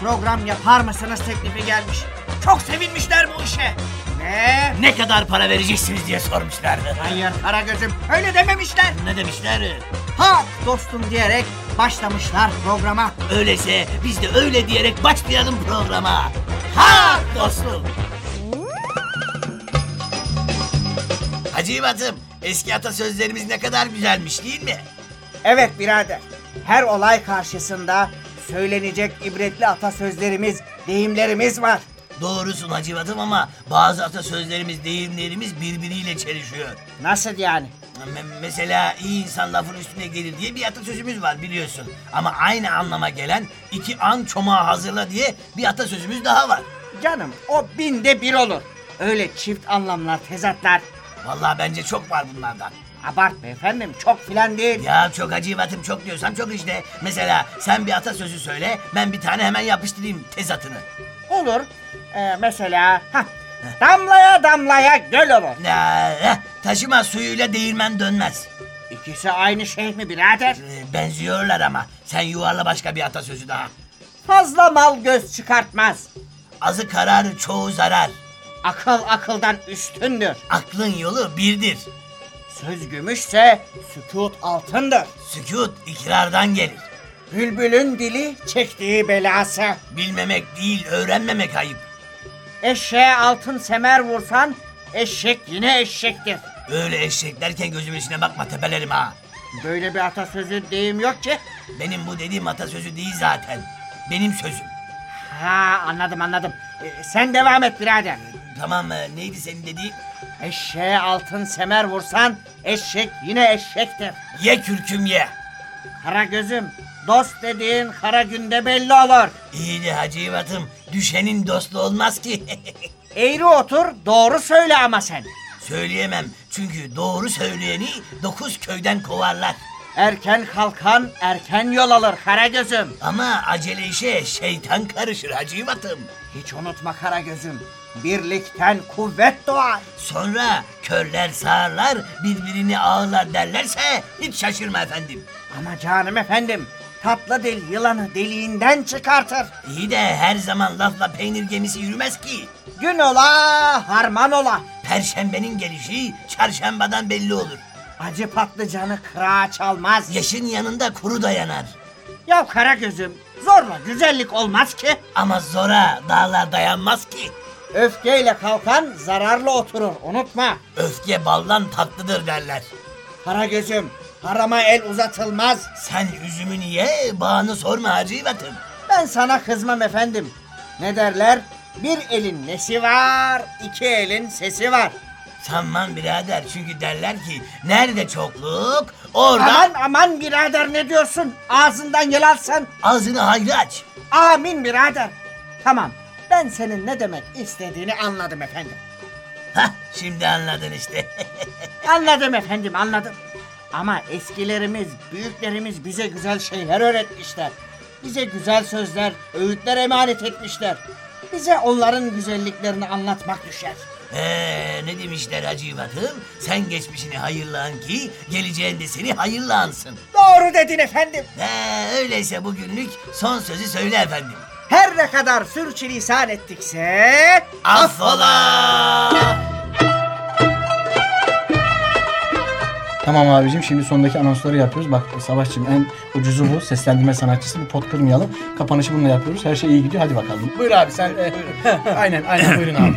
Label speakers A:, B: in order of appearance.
A: program yapar mısınız teklifi gelmiş. Çok sevinmişler bu işe. Ve
B: Ne kadar para vereceksiniz diye sormuşlardı.
A: hayır Karagöz'üm öyle dememişler.
B: Ne demişler?
A: Ha dostum diyerek başlamışlar programa.
B: Öyleyse biz de öyle diyerek başlayalım programa. Ha dostum. Hacı Batım, eski atasözlerimiz ne kadar güzelmiş değil mi?
A: Evet birader. Her olay karşısında söylenecek ibretli atasözlerimiz, deyimlerimiz var.
B: Doğrusun Hacı Batım ama bazı atasözlerimiz, deyimlerimiz birbiriyle çelişiyor.
A: Nasıl yani?
B: Me- mesela iyi insan lafın üstüne gelir diye bir atasözümüz var biliyorsun. Ama aynı anlama gelen iki an çomağı hazırla diye bir atasözümüz daha var.
A: Canım o binde bir olur. Öyle çift anlamlar, tezatlar.
B: Vallahi bence çok var bunlardan.
A: Abartma efendim çok filan değil.
B: Ya çok acıvatım çok diyorsam çok işte. Mesela sen bir atasözü söyle ben bir tane hemen yapıştırayım tezatını.
A: Olur. Ee, mesela hah, damlaya damlaya göl olur.
B: Ya, eh, taşıma suyuyla değirmen dönmez.
A: İkisi aynı şey mi birader?
B: Ee, benziyorlar ama sen yuvarla başka bir atasözü daha.
A: Fazla mal göz çıkartmaz.
B: Azı karar çoğu zarar.
A: Akıl akıldan üstündür.
B: Aklın yolu birdir.
A: Söz gümüşse sükut altındır.
B: Sükut ikrardan gelir.
A: Bülbülün dili çektiği belası.
B: Bilmemek değil öğrenmemek ayıp.
A: Eşeğe altın semer vursan eşek yine eşektir.
B: Öyle eşek derken gözümün içine bakma tepelerim ha.
A: Böyle bir atasözü deyim yok ki.
B: Benim bu dediğim atasözü değil zaten. Benim sözüm.
A: Ha anladım anladım. Ee, sen devam et birader.
B: Tamam e, neydi senin dediğin?
A: Eşeğe altın semer vursan eşek yine eşektir.
B: Ye kürküm ye.
A: Kara gözüm dost dediğin kara günde belli olur.
B: İyi de Hacı İvat'ım düşenin dostu olmaz ki.
A: Eğri otur doğru söyle ama sen.
B: Söyleyemem çünkü doğru söyleyeni dokuz köyden kovarlar.
A: Erken kalkan erken yol alır kara gözüm.
B: Ama acele işe şeytan karışır Hacı İvat'ım.
A: Hiç unutma kara gözüm. Birlikten kuvvet doğar.
B: Sonra körler sağırlar birbirini ağırlar derlerse hiç şaşırma efendim.
A: Ama canım efendim tatlı dil yılanı deliğinden çıkartır.
B: İyi de her zaman lafla peynir gemisi yürümez ki.
A: Gün ola harman ola.
B: Perşembenin gelişi çarşambadan belli olur.
A: Acı patlıcanı kırağa çalmaz.
B: Yaşın yanında kuru dayanar.
A: Ya kara gözüm zorla güzellik olmaz ki.
B: Ama zora dağlar dayanmaz ki.
A: Öfkeyle kalkan zararlı oturur unutma.
B: Öfke baldan tatlıdır derler.
A: Kara gözüm harama el uzatılmaz.
B: Sen üzümünü ye, bağını sorma Hacı İvat'ım.
A: Ben sana kızmam efendim. Ne derler? Bir elin nesi var, iki elin sesi var.
B: Sanmam birader çünkü derler ki nerede çokluk orada
A: Aman aman birader ne diyorsun? Ağzından yel alsan.
B: ağzını hayra aç.
A: Amin birader. Tamam ben senin ne demek istediğini anladım efendim.
B: Hah şimdi anladın işte.
A: Anladım efendim anladım. Ama eskilerimiz, büyüklerimiz bize güzel şeyler öğretmişler. Bize güzel sözler, öğütler emanet etmişler. Bize onların güzelliklerini anlatmak düşer.
B: Ee, ne demişler Hacı İvat'ım? Sen geçmişini hayırlan ki geleceğinde seni hayırlansın.
A: Doğru dedin efendim.
B: Ee, öyleyse bugünlük son sözü söyle efendim.
A: Her ne kadar sürçülisan ettikse...
B: Affola!
C: Tamam abicim şimdi sondaki anonsları yapıyoruz. Bak Savaşçım en ucuzu bu. Seslendirme sanatçısı. Bir pot kırmayalım. Kapanışı bununla yapıyoruz. Her şey iyi gidiyor. Hadi bakalım. Buyur abi sen. e, aynen aynen buyurun abi.